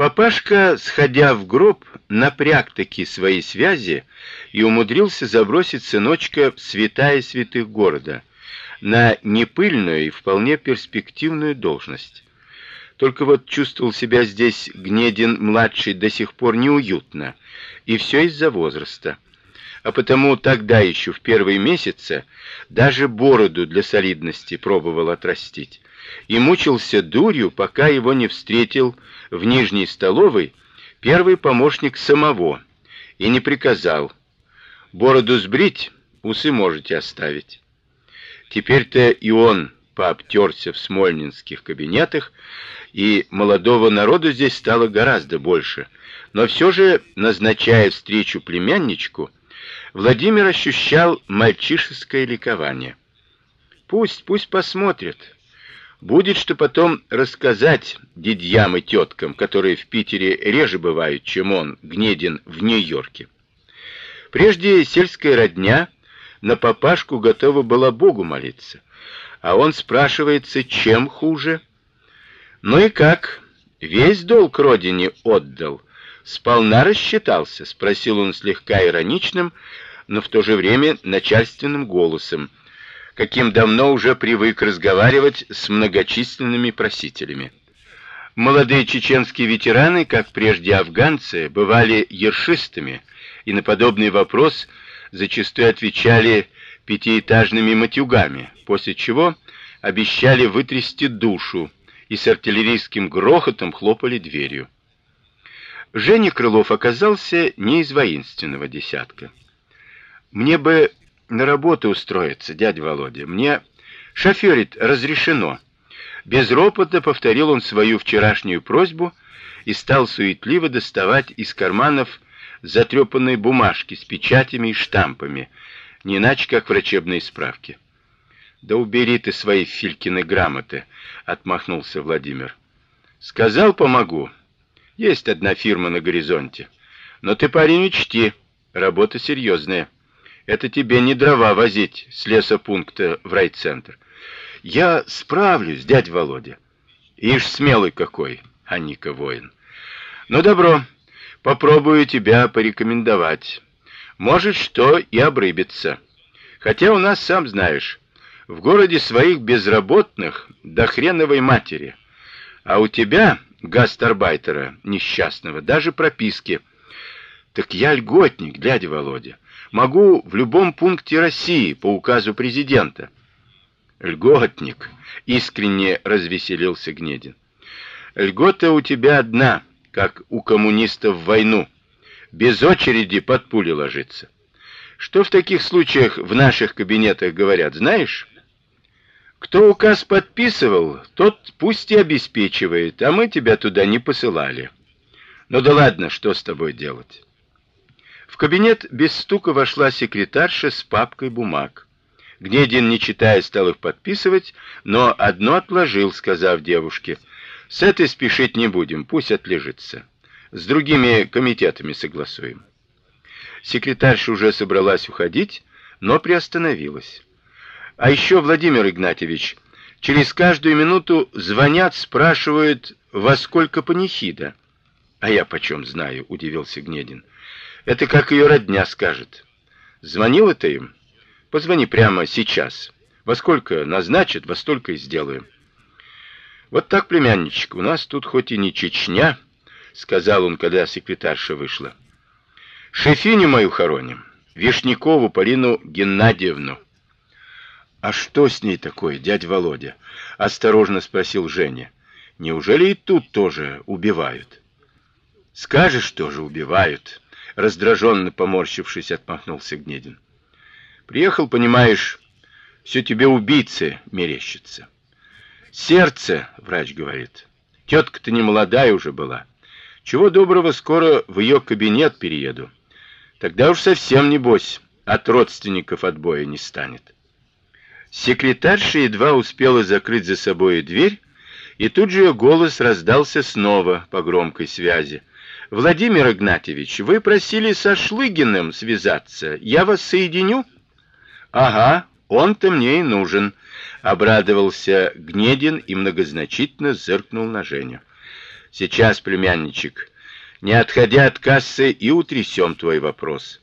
Папашка, сходя в гроб, напряг таки свои связи и умудрился забросить сыночка в святая святых города на непыльную и вполне перспективную должность. Только вот чувствовал себя здесь Гнедин младший до сих пор неуютно, и все из-за возраста. А потому тогда еще в первые месяцы даже бороду для солидности пробовал отрастить. И мучился дурью, пока его не встретил в нижней столовой первый помощник самого и не приказал: "Бороду сбрить, усы можете оставить". Теперь-то и он пообтерся в смольнинских кабинетах, и молодого народу здесь стало гораздо больше. Но все же, назначая встречу племянничку, Владимир ощущал мальчишеское ликование. Пусть, пусть посмотрят. Будет что потом рассказать дядьям и теткам, которые в Питере реже бывают, чем он, Гнедин, в Нью-Йорке. Прежде сельская родня на папашку готова была Богу молиться, а он спрашивается, чем хуже. Ну и как? Весь долг родине отдал, сполна рассчитался, спросил он слегка ироничным, но в то же время начальственным голосом, каким давно уже привык разговаривать с многочисленными просителями. Молодые чеченские ветераны, как прежде афганцы, бывали ершистами, и на подобный вопрос зачастую отвечали пятиэтажными матюгами, после чего обещали вытрясти душу и с артиллерийским грохотом хлопали дверью. Женя Крылов оказался не из воинственного десятка. Мне бы на работу устроиться, дядя Володя. Мне шофёрить разрешено. Без ропота повторил он свою вчерашнюю просьбу и стал суетливо доставать из карманов затрепанные бумажки с печатями и штампами, не иначе как врачебные справки. Да убери ты свои Филькины грамоты, отмахнулся Владимир. Сказал, помогу. Есть одна фирма на горизонте. Но ты парень учти, работа серьезная. Это тебе не дрова возить с лесопункта в райцентр. Я справлюсь, дядь Володя. Ишь смелый какой, а Ника воин. Ну добро. Попробую тебя порекомендовать. Может, что и обрыбится. Хотя у нас, сам знаешь, в городе своих безработных до хреновой матери. А у тебя, гастарбайтера несчастного, даже прописки. Так я льготник, дядя Володя. Могу в любом пункте России по указу президента. Льготник, искренне развеселился Гнедин. Льгота у тебя одна, как у коммунистов в войну. Без очереди под пули ложиться. Что в таких случаях в наших кабинетах говорят, знаешь? Кто указ подписывал, тот пусть и обеспечивает, а мы тебя туда не посылали. Ну да ладно, что с тобой делать? В кабинет без стука вошла секретарша с папкой бумаг. Гнедин, не читая, стал их подписывать, но одно отложил, сказав девушке: "С этой спешить не будем, пусть отлежится. С другими комитетами согласуем". Секретарша уже собралась уходить, но приостановилась. А еще Владимир Игнатьевич, через каждую минуту звонят, спрашивают, во сколько панихида. А я почем знаю, удивился Гнедин. Это как ее родня скажет. Звонила ты им? Позвони прямо сейчас. Во сколько назначат, во столько и сделаем. Вот так, племянничек, у нас тут хоть и не Чечня, сказал он, когда секретарша вышла. Шефиню мою хороним, Вишнякову Полину Геннадьевну. А что с ней такое, дядь Володя? осторожно спросил Женя. Неужели и тут тоже убивают? Скажешь, тоже убивают раздраженно поморщившись, отмахнулся Гнедин. Приехал, понимаешь, все тебе убийцы мерещится. Сердце, врач говорит. Тетка-то не молодая уже была. Чего доброго, скоро в ее кабинет перееду. Тогда уж совсем небось от родственников отбоя не станет. Секретарша едва успела закрыть за собой дверь, и тут же ее голос раздался снова по громкой связи. Владимир Игнатьевич, вы просили со Шлыгиным связаться. Я вас соединю? Ага, он-то мне и нужен, обрадовался Гнедин и многозначительно зыркнул на Женю. Сейчас, племянничек, не отходя от кассы, и утрясем твой вопрос.